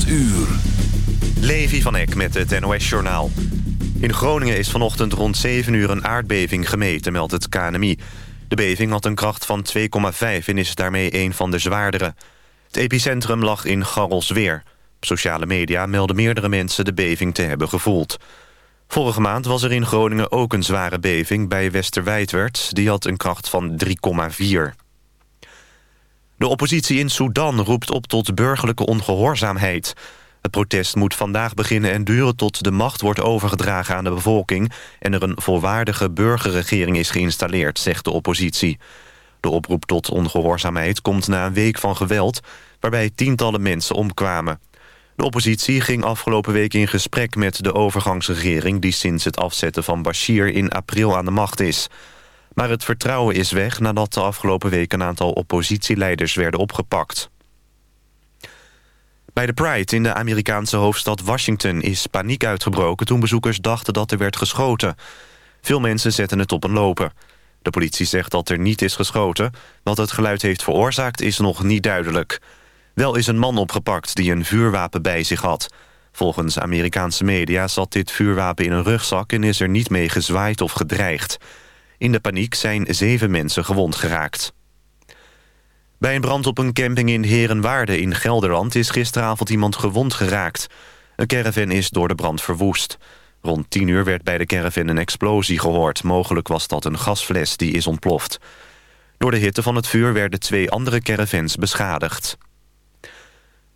8 uur. Levi van Eck met het NOS-journaal. In Groningen is vanochtend rond 7 uur een aardbeving gemeten, meldt het KNMI. De beving had een kracht van 2,5 en is daarmee een van de zwaardere. Het epicentrum lag in Garrelsweer. Op sociale media melden meerdere mensen de beving te hebben gevoeld. Vorige maand was er in Groningen ook een zware beving bij Westerwijdwerd. Die had een kracht van 3,4. De oppositie in Sudan roept op tot burgerlijke ongehoorzaamheid. Het protest moet vandaag beginnen en duren tot de macht wordt overgedragen aan de bevolking... en er een volwaardige burgerregering is geïnstalleerd, zegt de oppositie. De oproep tot ongehoorzaamheid komt na een week van geweld... waarbij tientallen mensen omkwamen. De oppositie ging afgelopen week in gesprek met de overgangsregering... die sinds het afzetten van Bashir in april aan de macht is... Maar het vertrouwen is weg nadat de afgelopen week een aantal oppositieleiders werden opgepakt. Bij de Pride in de Amerikaanse hoofdstad Washington is paniek uitgebroken... toen bezoekers dachten dat er werd geschoten. Veel mensen zetten het op een lopen. De politie zegt dat er niet is geschoten. Wat het geluid heeft veroorzaakt is nog niet duidelijk. Wel is een man opgepakt die een vuurwapen bij zich had. Volgens Amerikaanse media zat dit vuurwapen in een rugzak... en is er niet mee gezwaaid of gedreigd. In de paniek zijn zeven mensen gewond geraakt. Bij een brand op een camping in Herenwaarde in Gelderland... is gisteravond iemand gewond geraakt. Een caravan is door de brand verwoest. Rond tien uur werd bij de caravan een explosie gehoord. Mogelijk was dat een gasfles die is ontploft. Door de hitte van het vuur werden twee andere caravans beschadigd.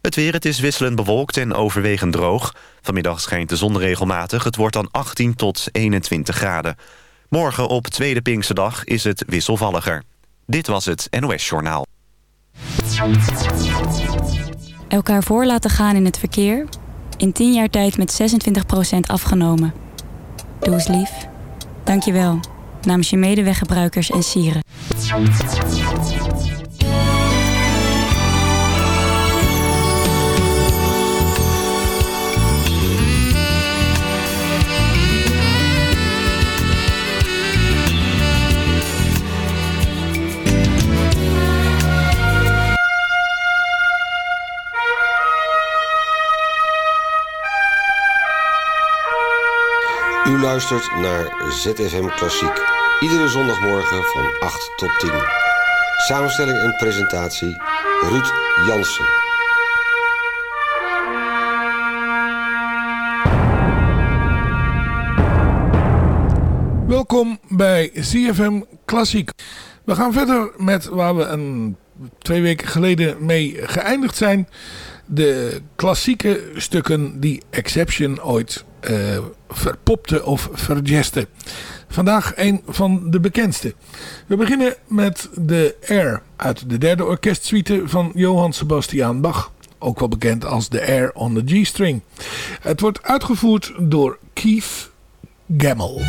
Het weer, het is wisselend bewolkt en overwegend droog. Vanmiddag schijnt de zon regelmatig. Het wordt dan 18 tot 21 graden. Morgen op Tweede Pinksterdag is het wisselvalliger. Dit was het NOS Journaal. Elkaar voor laten gaan in het verkeer. In 10 jaar tijd met 26% afgenomen. Doe eens lief. Dank je wel. Namens je medeweggebruikers en sieren. Luistert naar ZFM Klassiek. Iedere zondagmorgen van 8 tot 10. Samenstelling en presentatie Ruud Jansen. Welkom bij CFM Klassiek. We gaan verder met waar we een, twee weken geleden mee geëindigd zijn. De klassieke stukken die Exception ooit uh, verpopte of vergeste. Vandaag een van de bekendste. We beginnen met de Air uit de derde orkestsuite van Johann Sebastian Bach. Ook wel bekend als de Air on the G-string. Het wordt uitgevoerd door Keith Gammel.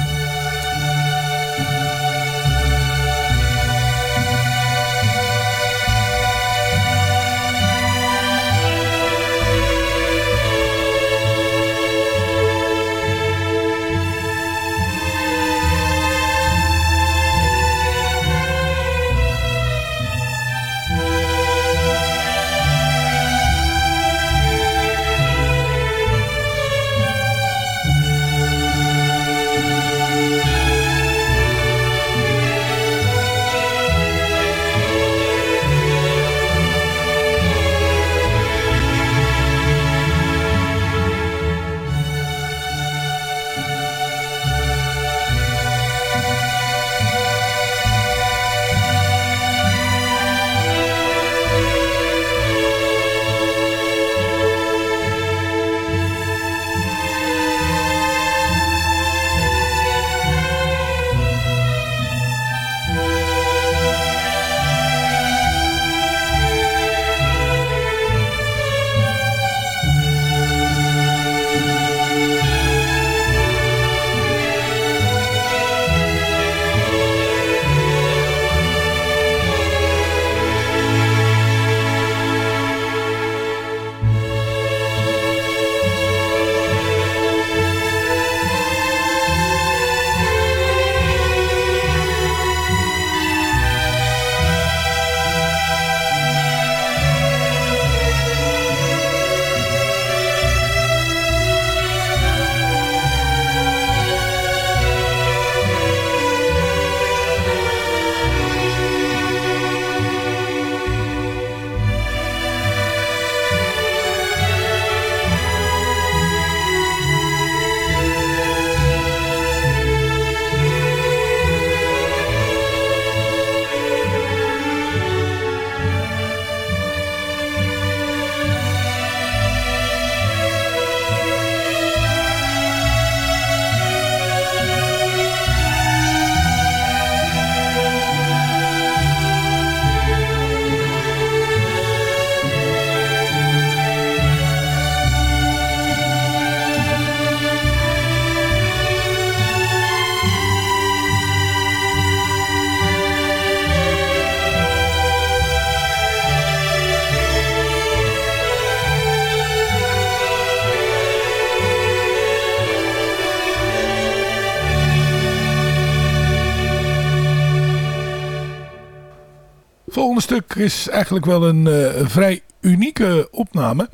Volgende stuk is eigenlijk wel een uh, vrij unieke opname.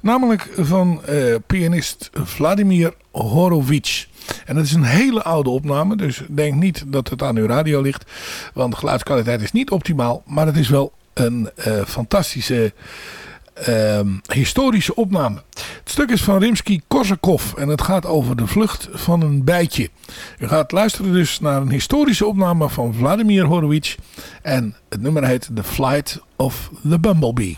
Namelijk van uh, pianist Vladimir Horowitz. En het is een hele oude opname, dus denk niet dat het aan uw radio ligt. Want de geluidskwaliteit is niet optimaal, maar het is wel een uh, fantastische historische opname. Het stuk is van Rimsky-Korsakov en het gaat over de vlucht van een bijtje. U gaat luisteren dus naar een historische opname van Vladimir Horowitz en het nummer heet The Flight of the Bumblebee.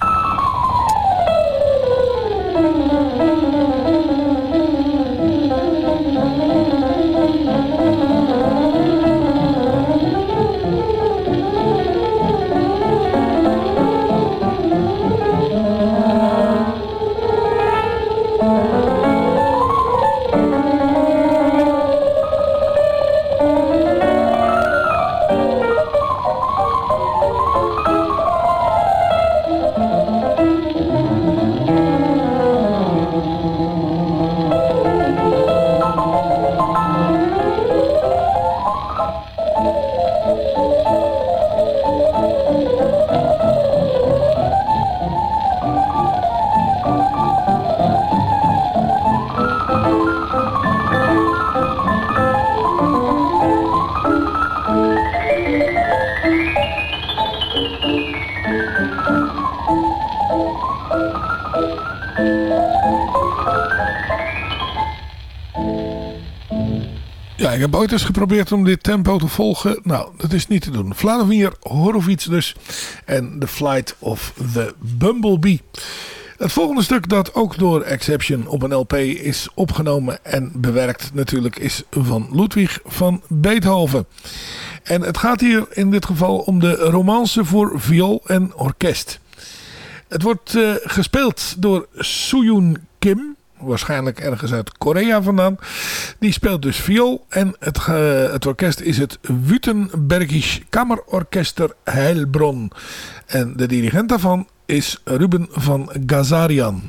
Heb ooit eens geprobeerd om dit tempo te volgen. Nou, dat is niet te doen. Vladimir Horowitz dus. En The Flight of the Bumblebee. Het volgende stuk dat ook door Exception op een LP is opgenomen en bewerkt natuurlijk is van Ludwig van Beethoven. En het gaat hier in dit geval om de romance voor viool en orkest. Het wordt uh, gespeeld door Sooyoon Kim waarschijnlijk ergens uit Korea vandaan. Die speelt dus viool en het, het orkest is het Württembergisch Kammerorkester Heilbronn. En de dirigent daarvan is Ruben van Gazarian.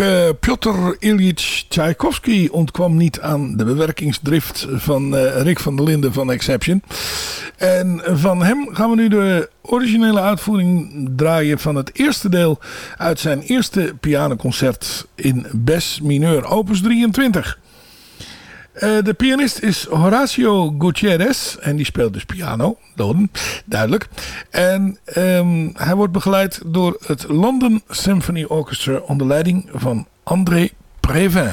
Uh, Piotr Ilyich Tchaikovsky ontkwam niet aan de bewerkingsdrift van uh, Rick van der Linden van Exception. En van hem gaan we nu de originele uitvoering draaien van het eerste deel uit zijn eerste pianoconcert in Bes mineur, opus 23. Uh, de pianist is Horacio Gutierrez. En die speelt dus piano. Doden, duidelijk. En um, hij wordt begeleid door het London Symphony Orchestra onder leiding van André Prévin.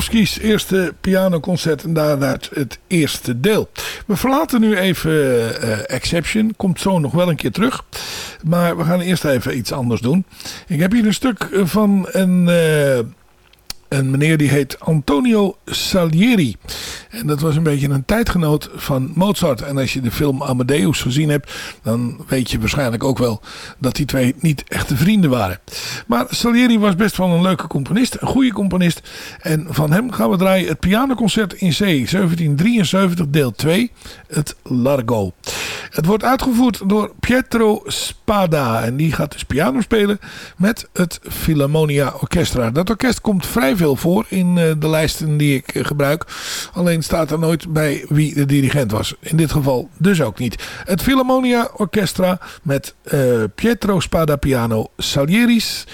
Tchaikovsky's eerste pianoconcert en daaruit het eerste deel. We verlaten nu even uh, Exception, komt zo nog wel een keer terug. Maar we gaan eerst even iets anders doen. Ik heb hier een stuk van een... Uh, een meneer die heet Antonio Salieri. En dat was een beetje een tijdgenoot van Mozart. En als je de film Amadeus gezien hebt, dan weet je waarschijnlijk ook wel dat die twee niet echte vrienden waren. Maar Salieri was best wel een leuke componist, een goede componist. En van hem gaan we draaien het pianoconcert in C, 1773 deel 2, het Largo. Het wordt uitgevoerd door Pietro Spada. En die gaat dus piano spelen met het Philharmonia Orchestra. Dat orkest komt vrij veel voor in eh, de lijsten die ik eh, gebruik. Alleen staat er nooit bij wie de dirigent was. In dit geval dus ook niet. Het Philharmonia Orchestra met uh, Pietro Spada piano Salieri's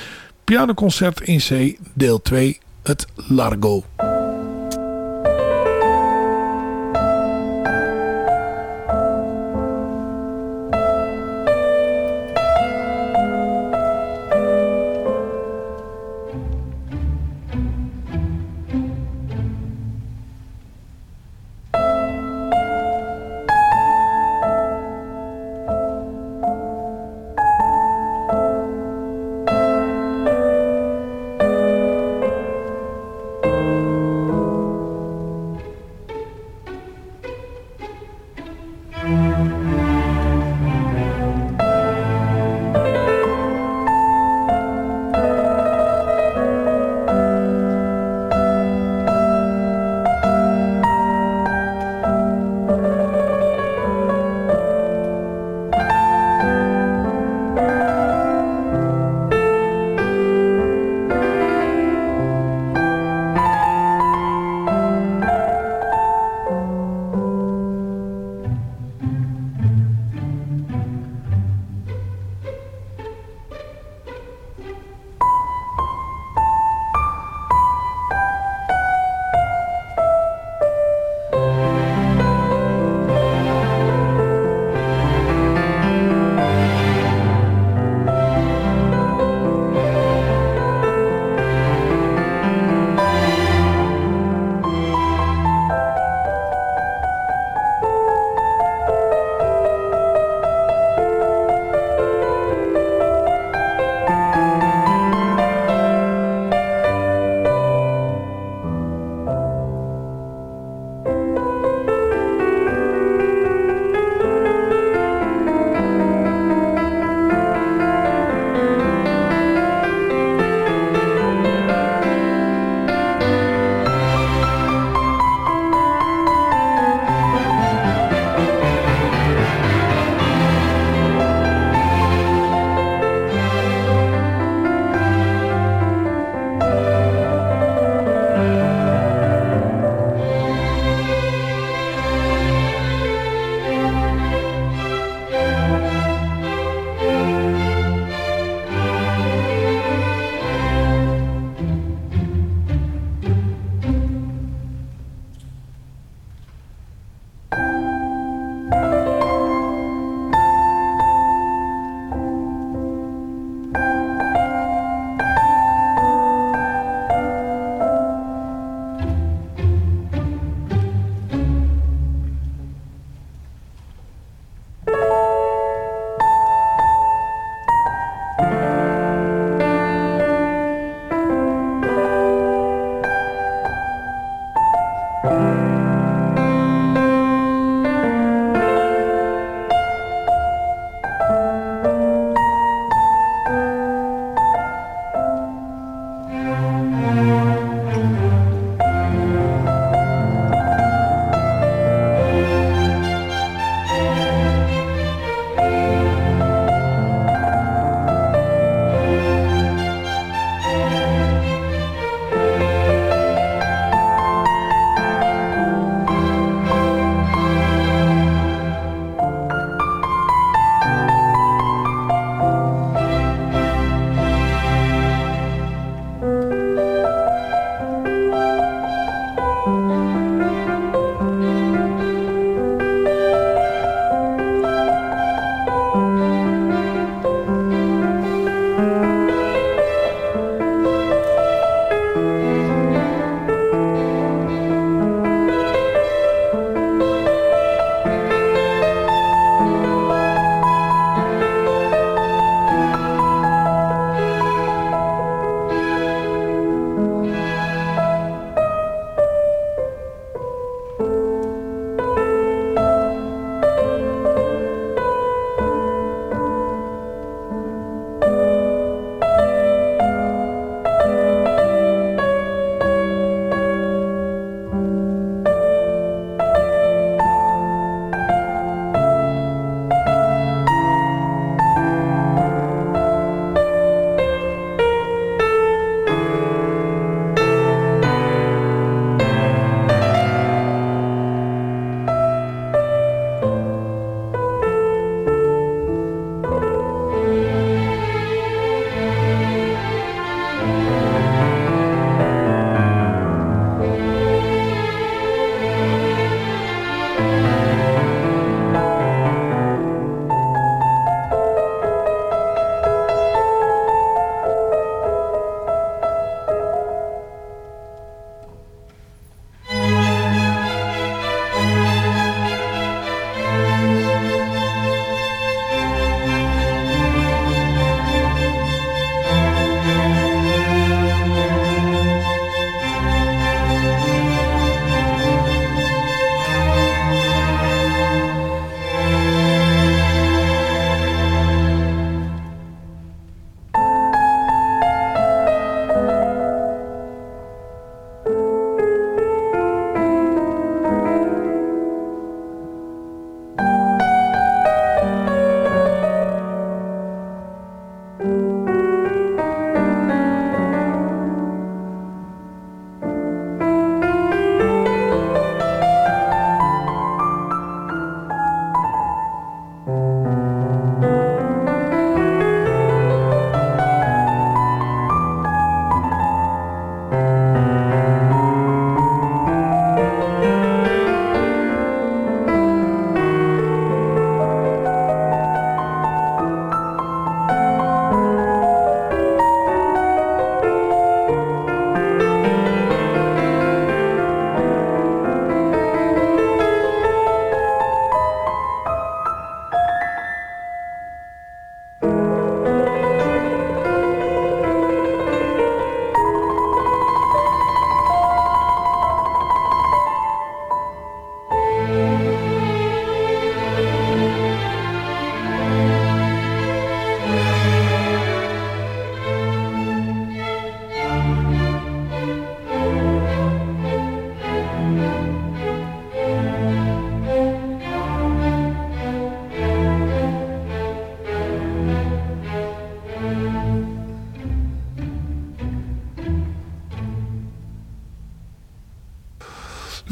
pianoconcert in C deel 2 het Largo.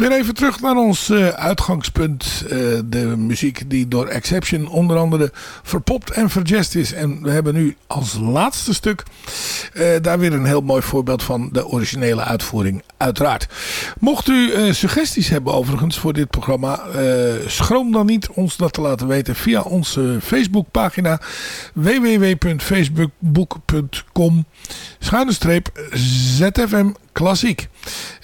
Weer even terug naar ons uh, uitgangspunt. Uh, de muziek die door Exception onder andere verpopt en verjest is. En we hebben nu als laatste stuk uh, daar weer een heel mooi voorbeeld van de originele uitvoering uiteraard. Mocht u suggesties hebben overigens voor dit programma. schroom dan niet ons dat te laten weten via onze Facebookpagina www.facebook.com schuine streep ZFM Klassiek.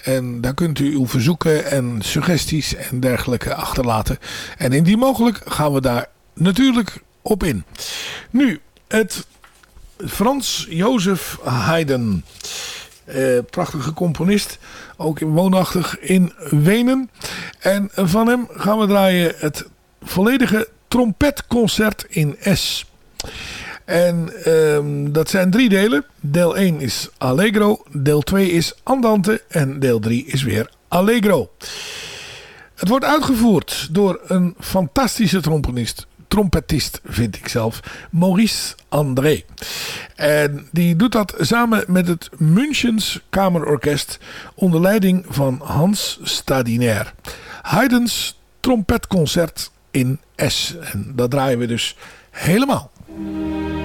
En daar kunt u uw verzoeken en suggesties en dergelijke achterlaten. En indien mogelijk gaan we daar natuurlijk op in. Nu, het Frans Jozef Haydn. Eh, prachtige componist. Ook woonachtig in Wenen. En van hem gaan we draaien het volledige trompetconcert in S. En um, dat zijn drie delen. Deel 1 is Allegro, deel 2 is Andante en deel 3 is weer Allegro. Het wordt uitgevoerd door een fantastische trompetist, trompetist vind ik zelf, Maurice André. En die doet dat samen met het Münchens Kamerorkest onder leiding van Hans Stadinair. Haydn's trompetconcert in S. En dat draaien we dus helemaal. Música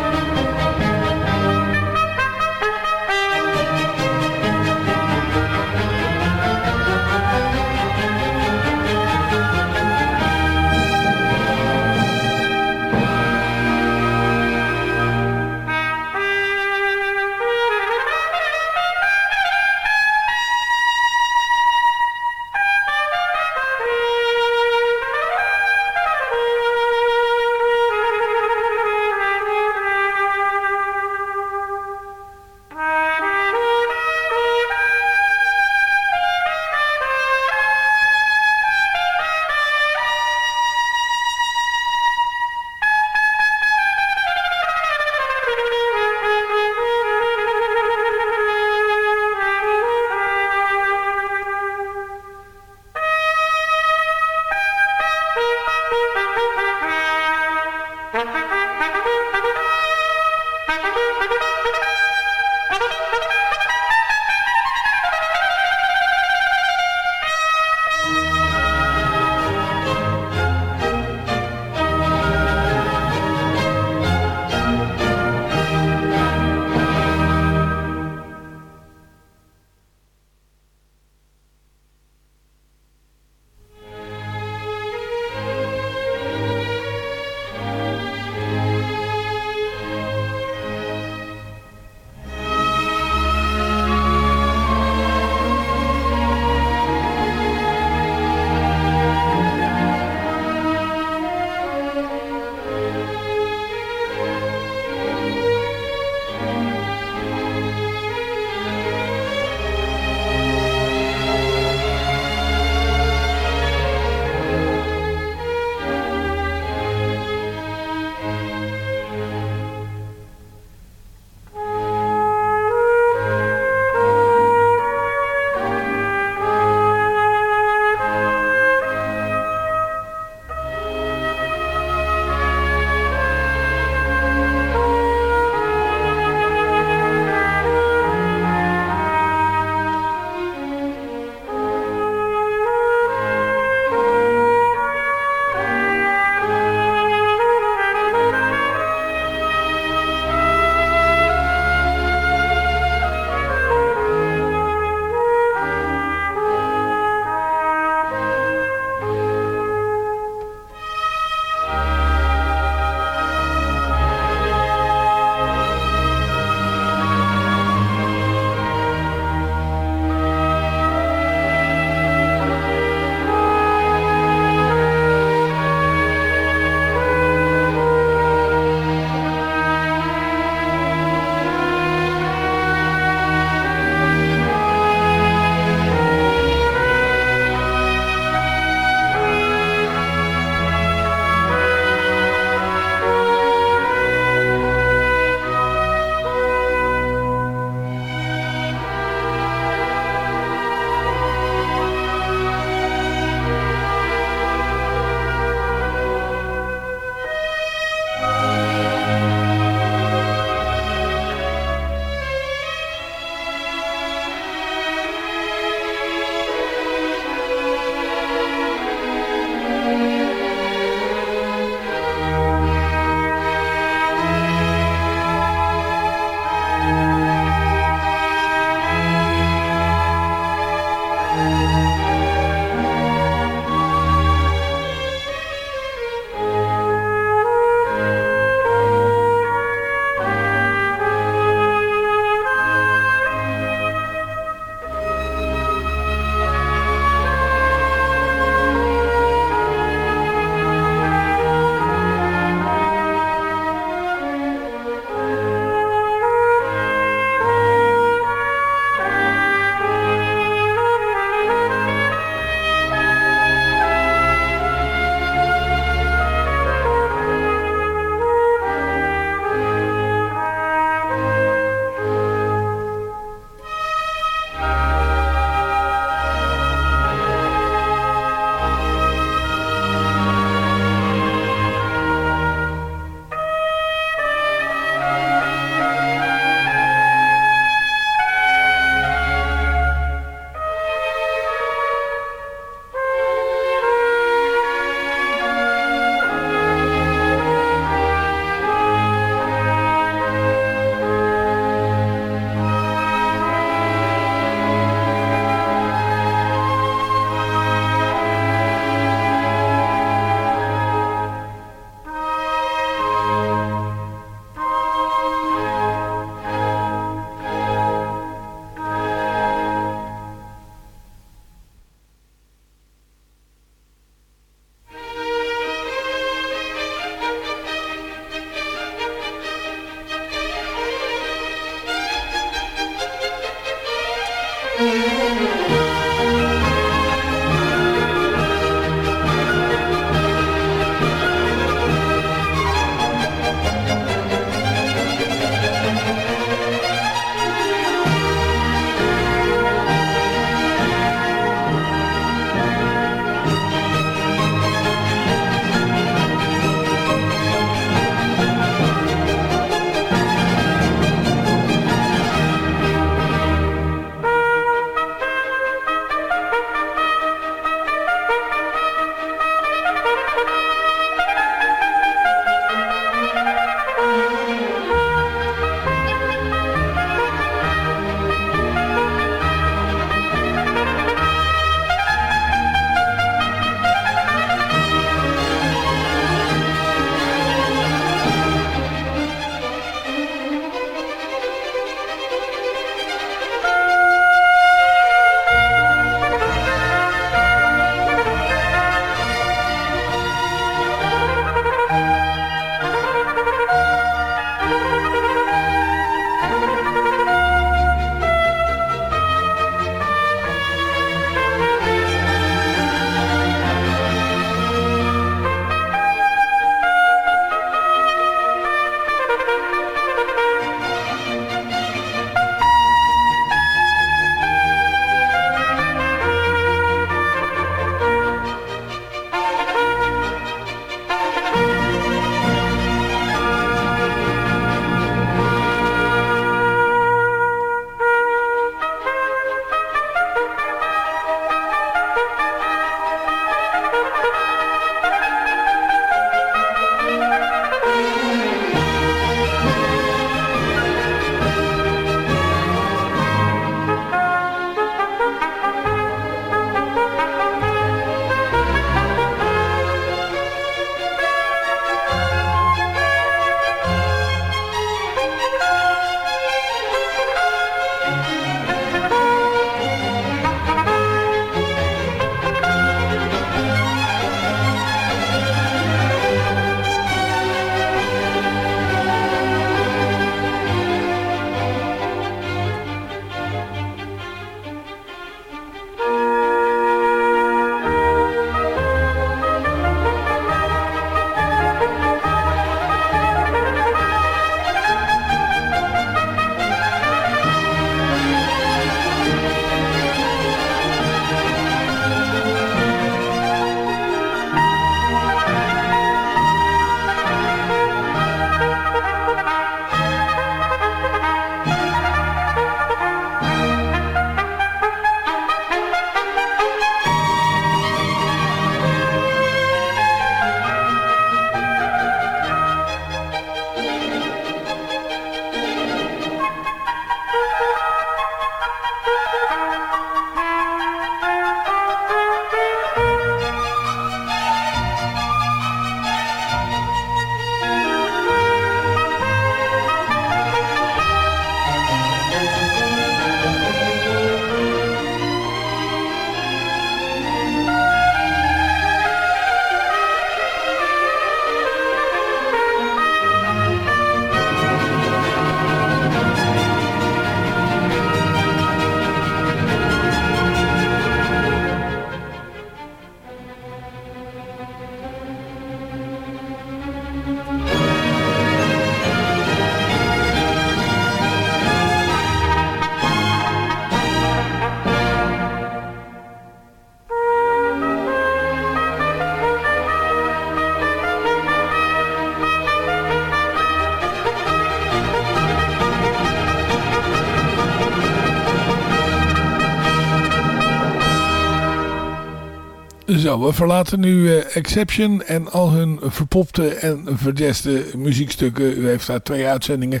We verlaten nu uh, Exception en al hun verpopte en verjeste muziekstukken. U heeft daar twee uitzendingen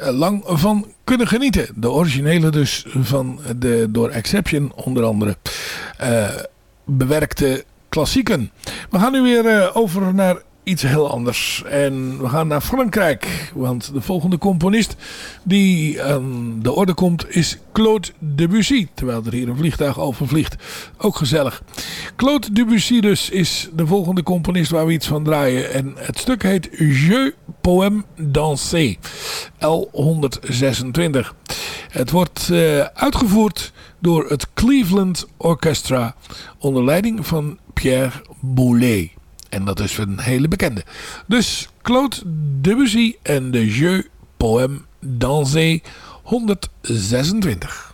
uh, lang van kunnen genieten. De originele dus van de door Exception onder andere uh, bewerkte klassieken. We gaan nu weer over naar iets heel anders. En we gaan naar Frankrijk. Want de volgende componist die aan de orde komt is Claude Debussy. Terwijl er hier een vliegtuig over vliegt. Ook gezellig. Claude Debussy dus is de volgende componist waar we iets van draaien. En het stuk heet Jeu Poème Dansé. L126. Het wordt uh, uitgevoerd door het Cleveland Orchestra onder leiding van Pierre Boulez. En dat is een hele bekende. Dus Claude Debussy en de Jeu Poème Dansé 126.